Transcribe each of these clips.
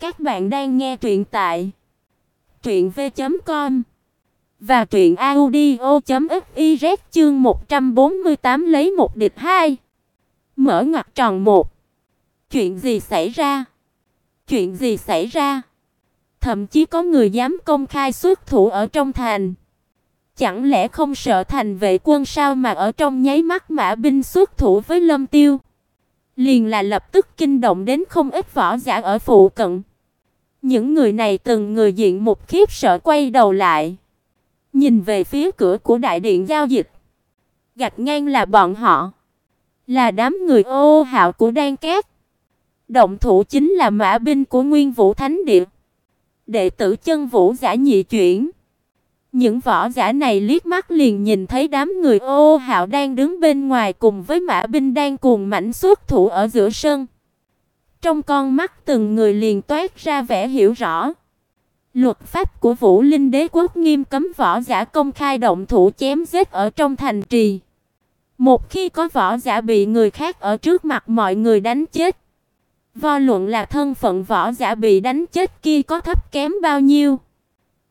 Các bạn đang nghe truyện tại truyện v.com và truyện audio.fiz chương 148 lấy một địch hai. Mở ngoặc tròn một. Chuyện gì xảy ra? Chuyện gì xảy ra? Thậm chí có người dám công khai xuất thủ ở trong thành. Chẳng lẽ không sợ thành vệ quân sao mà ở trong nháy mắt mã binh xuất thủ với Lâm Tiêu? Liền là lập tức kinh động đến không ít võ giả ở phụ cận. Những người này từng người diện một khiếp sợ quay đầu lại, nhìn về phía cửa của đại điện giao dịch. Gạch ngang là bọn họ, là đám người ô hạo của Đan Cát. Động thủ chính là mã binh của Nguyên Vũ Thánh Địa. Đệ tử chân vũ giả nhị chuyển. Những võ giả này liếc mắt liền nhìn thấy đám người ô hạo đang đứng bên ngoài cùng với mã binh đang cuồng mãnh xuất thủ ở giữa sân. Trong con mắt từng người liền toát ra vẻ hiểu rõ. Luật pháp của Vũ Linh Đế quốc nghiêm cấm võ giả công khai động thủ chém giết ở trong thành trì. Một khi có võ giả bị người khác ở trước mặt mọi người đánh chết, vô luận là thân phận võ giả bị đánh chết kia có thấp kém bao nhiêu,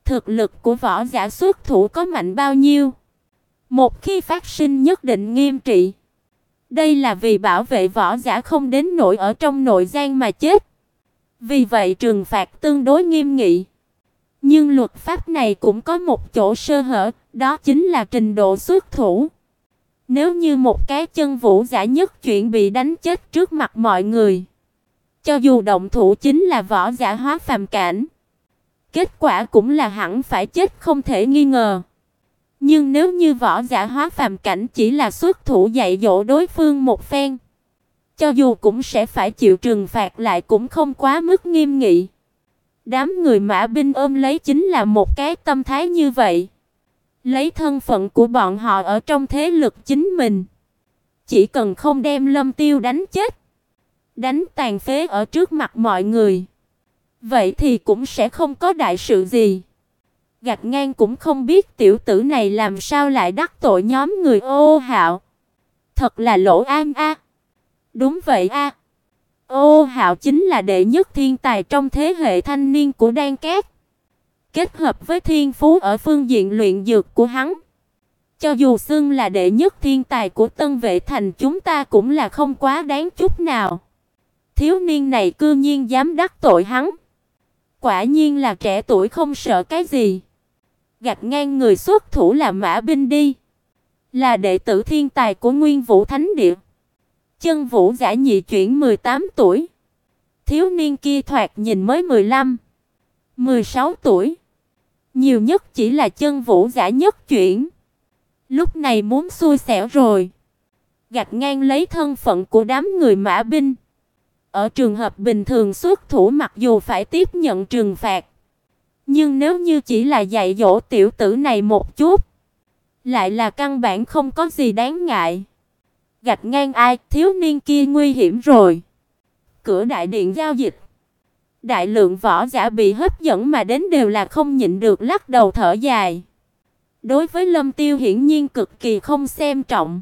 thực lực của võ giả xuất thủ có mạnh bao nhiêu, một khi phát sinh nhất định nghiêm trị. Đây là vì bảo vệ võ giả không đến nỗi ở trong nội gian mà chết. Vì vậy trừng phạt tương đối nghiêm nghị. Nhưng luật pháp này cũng có một chỗ sơ hở, đó chính là trình độ xuất thủ. Nếu như một cái chân vũ giả nhất chuyện bị đánh chết trước mặt mọi người, cho dù động thủ chính là võ giả hóa phàm cảnh, kết quả cũng là hẳn phải chết không thể nghi ngờ. Nhưng nếu như võ giả hóa phàm cảnh chỉ là xuất thủ dạy dỗ đối phương một phen, cho dù cũng sẽ phải chịu trừng phạt lại cũng không quá mức nghiêm nghị. Đám người mã binh ôm lấy chính là một cái tâm thái như vậy. Lấy thân phận của bọn họ ở trong thế lực chính mình, chỉ cần không đem Lâm Tiêu đánh chết, đánh tàn phế ở trước mặt mọi người, vậy thì cũng sẽ không có đại sự gì. Gạch ngang cũng không biết tiểu tử này làm sao lại đắc tội nhóm người ô hạo. Thật là lỗ an a. Đúng vậy a. Ô hạo chính là đệ nhất thiên tài trong thế hệ thanh niên của Đan Cát. Kết hợp với thiên phú ở phương diện luyện dược của hắn. Cho dù xưng là đệ nhất thiên tài của Tân Vệ Thành, chúng ta cũng là không quá đáng chút nào. Thiếu niên này cư nhiên dám đắc tội hắn. Quả nhiên là trẻ tuổi không sợ cái gì gạt ngang người xuất thủ là Mã binh đi, là đệ tử thiên tài của Nguyên Vũ Thánh Địa. Chân Vũ giả nhị chuyển 18 tuổi. Thiếu niên kia thoạt nhìn mới 15, 16 tuổi. Nhiều nhất chỉ là chân vũ giả nhất chuyển. Lúc này muốn xui xẻo rồi. Gạt ngang lấy thân phận của đám người mã binh. Ở trường hợp bình thường xuất thủ mặc dù phải tiếp nhận trừng phạt, nhưng nếu như chỉ là dạy dỗ tiểu tử này một chút, lại là căn bản không có gì đáng ngại. Gạch ngang ai, thiếu niên kia nguy hiểm rồi. Cửa đại điện giao dịch. Đại lượng võ giả bị hấp dẫn mà đến đều là không nhịn được lắc đầu thở dài. Đối với Lâm Tiêu hiển nhiên cực kỳ không xem trọng.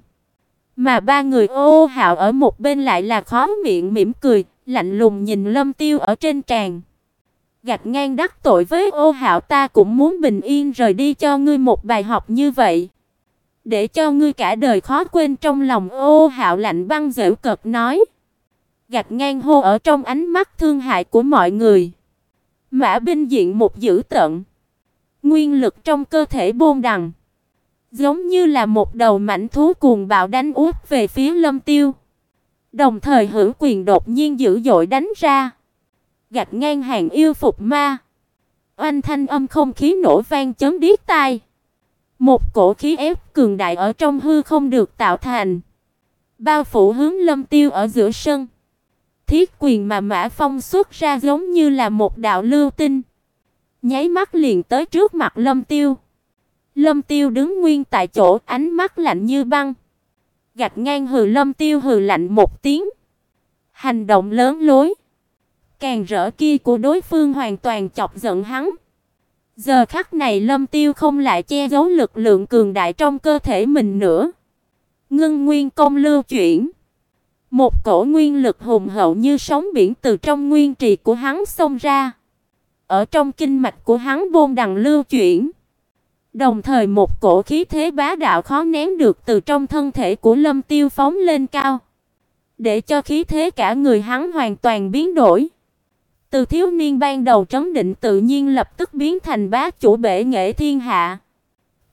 Mà ba người ô hạo ở một bên lại là khó miệng mỉm cười, lạnh lùng nhìn Lâm Tiêu ở trên tràng gạch ngang đắc tội với Ô Hạo ta cũng muốn bình yên rời đi cho ngươi một bài học như vậy, để cho ngươi cả đời khó quên trong lòng Ô Hạo lạnh băng giễu cợt nói. Gạch ngang hô ở trong ánh mắt thương hại của mọi người. Mã binh diện một dữ tận, nguyên lực trong cơ thể bôn đằng, giống như là một đầu mãnh thú cuồng bạo đánh úp về phía Lâm Tiêu. Đồng thời hữu quyền đột nhiên dữ dội đánh ra gạch ngang hàng yêu phục ma. Oanh thanh âm không khí nổ vang chấn điếc tai. Một cổ khí ép cường đại ở trong hư không được tạo thành, bao phủ hướng Lâm Tiêu ở giữa sân. Thiết quyền mà Mã Phong xuất ra giống như là một đạo lưu tinh, nháy mắt liền tới trước mặt Lâm Tiêu. Lâm Tiêu đứng nguyên tại chỗ, ánh mắt lạnh như băng. Gạch ngang hừ Lâm Tiêu hừ lạnh một tiếng. Hành động lớn lối Càng rỡ kia của đối phương hoàn toàn chọc giận hắn. Giờ khắc này Lâm Tiêu không lại che giấu lực lượng cường đại trong cơ thể mình nữa. Ngưng nguyên công lưu chuyển. Một cổ nguyên lực hùng hậu như sóng biển từ trong nguyên trì của hắn xông ra. Ở trong kinh mạch của hắn bôn đằng lưu chuyển. Đồng thời một cổ khí thế bá đạo khó nén được từ trong thân thể của Lâm Tiêu phóng lên cao, để cho khí thế cả người hắn hoàn toàn biến đổi. Từ thiếu niên ban đầu trấn định tự nhiên lập tức biến thành bá chủ bể nghệ thiên hạ.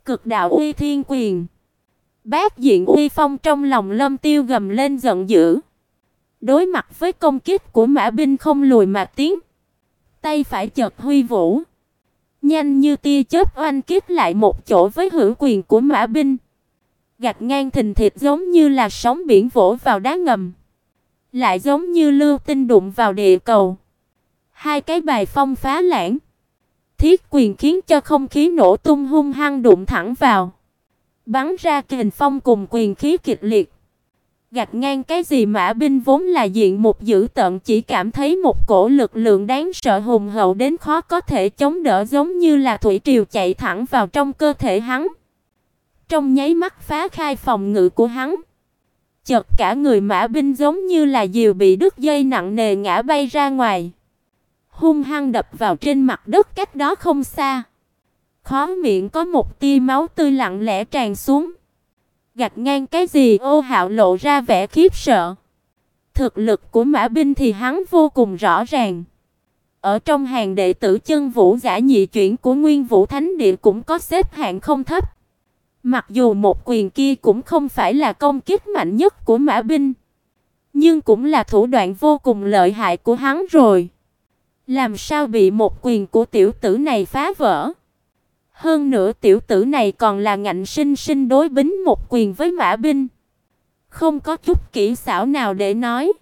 Cực đạo uy thiên quyền. Bát diện uy phong trong lòng Lâm Tiêu gầm lên giận dữ. Đối mặt với công kích của mã binh không lùi mà tiến. Tay phải chợt huy vũ. Nhanh như tia chớp oanh kích lại một chỗ với hữu quyền của mã binh. Gạt ngang thình thịch giống như là sóng biển vỗ vào đá ngầm. Lại giống như lưu tinh đụng vào địa cầu. Hai cái bài phong phá lãng. Thiết quyền khiến cho không khí nổ tung hung hăng đụng thẳng vào. Bắn ra kình phong cùng quyền khí kịch liệt. Gạt ngang cái gì mã binh vốn là diện một dữ tận chỉ cảm thấy một cổ lực lượng đáng sợ hùng hậu đến khó có thể chống đỡ giống như là thủy triều chạy thẳng vào trong cơ thể hắn. Trong nháy mắt phá khai phòng ngự của hắn. Chợt cả người mã binh giống như là diều bị đứt dây nặng nề ngã bay ra ngoài. Hung hăng đập vào trên mặt đất cách đó không xa. Khóe miệng có một tia máu tươi lặng lẽ tràn xuống. Gạt ngang cái gì ô hạo lộ ra vẻ khiếp sợ. Thực lực của mã binh thì hắn vô cùng rõ ràng. Ở trong hàng đệ tử chân vũ giả nhị chuyển của Nguyên Vũ Thánh Địa cũng có xếp hạng không thấp. Mặc dù một quyền kia cũng không phải là công kích mạnh nhất của mã binh, nhưng cũng là thủ đoạn vô cùng lợi hại của hắn rồi. Làm sao bị một quyền của tiểu tử này phá vỡ? Hơn nữa tiểu tử này còn là ngạnh sinh sinh đối bính một quyền với mã binh. Không có chút kỹ xảo nào để nói.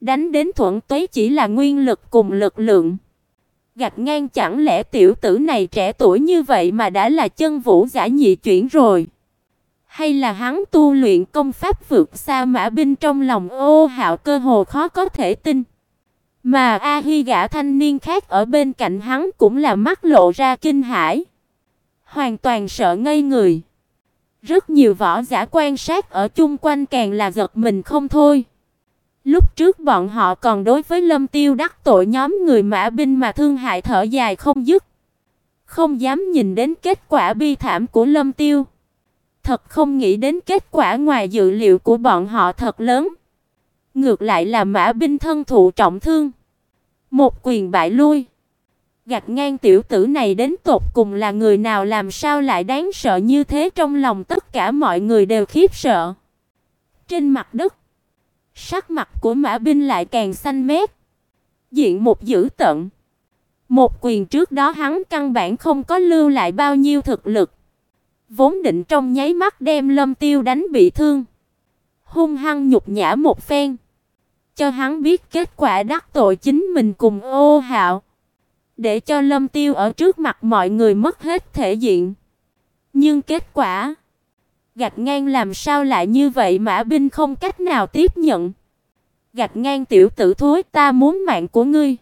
Đánh đến thuận tuế chỉ là nguyên lực cùng lực lượng. Gạt ngang chẳng lẽ tiểu tử này trẻ tuổi như vậy mà đã là chân vũ giả nhị chuyển rồi? Hay là hắn tu luyện công pháp vượt xa mã binh trong lòng ô hạo cơ hồ khó có thể tin. Mà A Hi gã thanh niên khác ở bên cạnh hắn cũng là mắt lộ ra kinh hãi hoàn toàn sợ ngây người. Rất nhiều võ giả quan sát ở chung quanh càng là giật mình không thôi. Lúc trước bọn họ còn đối với Lâm Tiêu đắc tội nhóm người mã binh mà thương hại thở dài không dứt. Không dám nhìn đến kết quả bi thảm của Lâm Tiêu. Thật không nghĩ đến kết quả ngoài dự liệu của bọn họ thật lớn. Ngược lại là mã binh thân thụ trọng thương. Một quyền bại lui. Gạt ngang tiểu tử này đến tột cùng là người nào làm sao lại đáng sợ như thế trong lòng tất cả mọi người đều khiếp sợ. Trên mặt đất, sắc mặt của Mã binh lại càng xanh mét. Diện một dữ tận. Một quyền trước đó hắn căn bản không có lưu lại bao nhiêu thực lực. Vốn định trong nháy mắt đem Lâm Tiêu đánh bị thương, hung hăng nhục nhã một phen, cho hắn biết kết quả đắc tội chính mình cùng Ô Hạo để cho Lâm Tiêu ở trước mặt mọi người mất hết thể diện. Nhưng kết quả, gạch ngang làm sao lại như vậy Mã binh không cách nào tiếp nhận. Gạch ngang tiểu tử thối, ta muốn mạng của ngươi.